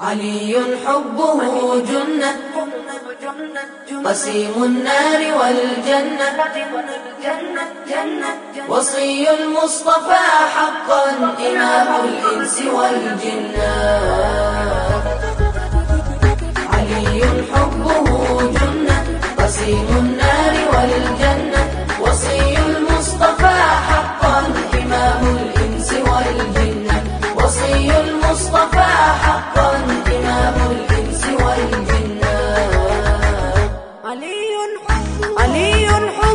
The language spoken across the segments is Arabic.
علي حبه جنة. قسيم النار والجنة. وصي المصطفى حقا إمام الإنس والجنة. علي حبه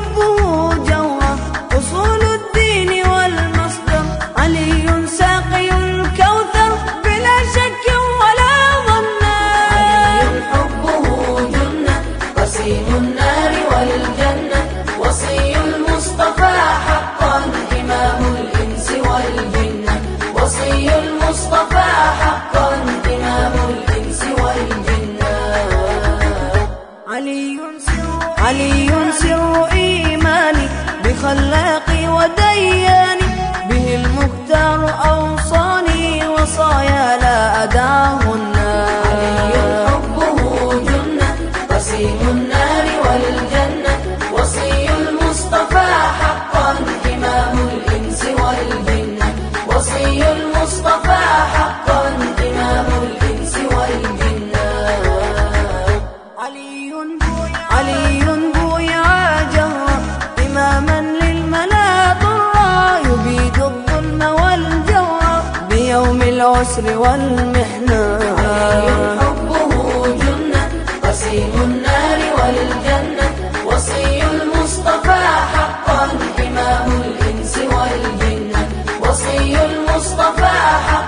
علي سر إيماني بخلاقي ودياني به المختار أوصاني وصايا لا أداهن علي حبه جنة قسيم النار والجنة وصي المصطفى حقا إمام الإنس والجنة. وصي المصطفى حقا إمام الإنس والجنة. علي العسر والمحنة. المصطفى حقا الإنس وصي المصطفى حقا